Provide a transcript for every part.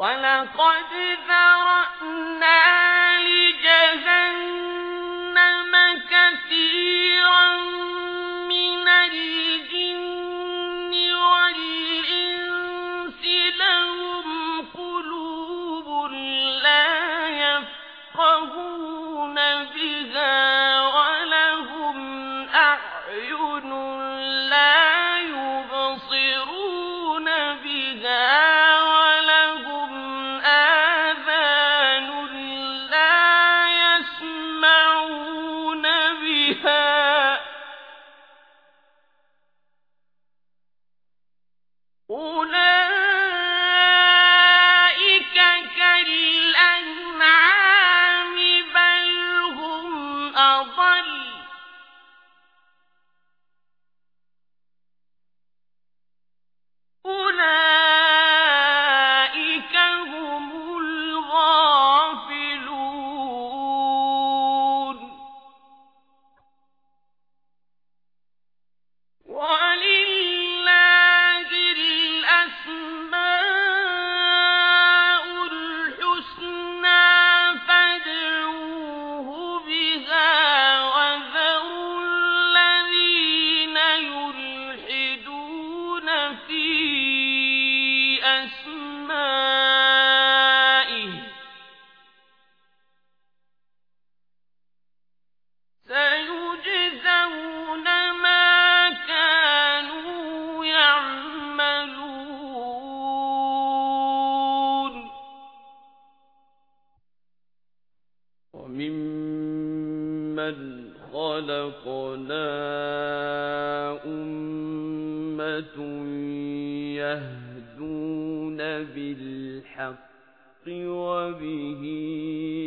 ولقد ذرأنا مَنْ خَلَقْنَا أُمَّةٌ يَهْدُونَ بِالْحَقِّ وَبِهِ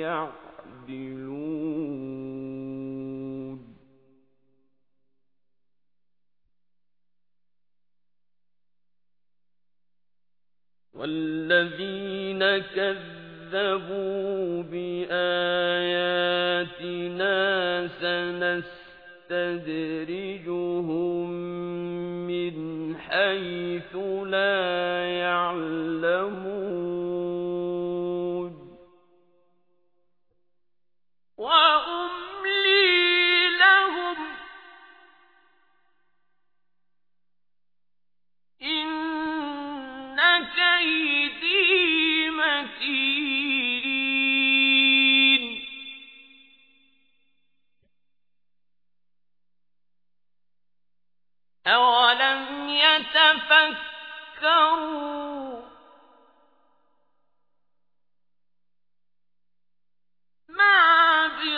يَعْدِلُونَ وَالَّذِينَ كَذَّبُوا كَذَّبُوا بِآيَاتِنَا سَنَسْتَدْرِجُهُمْ مِنْ حَيْثُ لَا يَعْلَمُونَ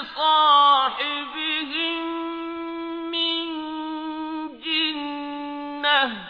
بِصَاحِبِهِم مِّن جِنَّةٍ.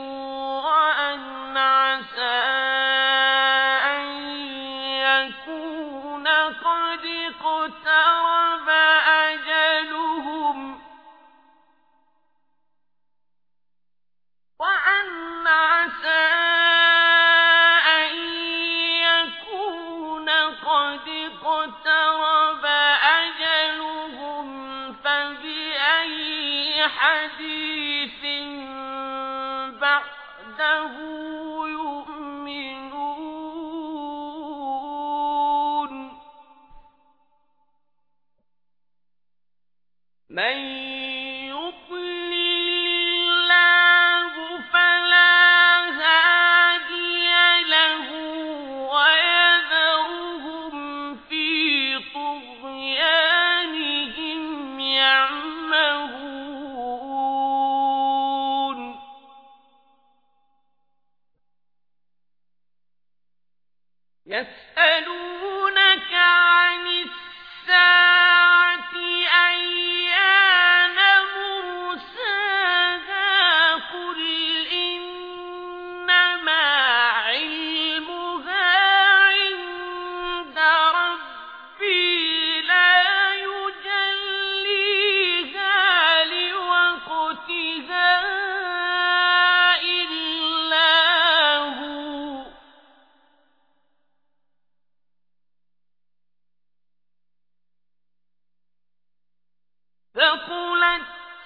بِحَدِيثٍ بَعْدَهُ يُؤْمِنُونَ. يسألون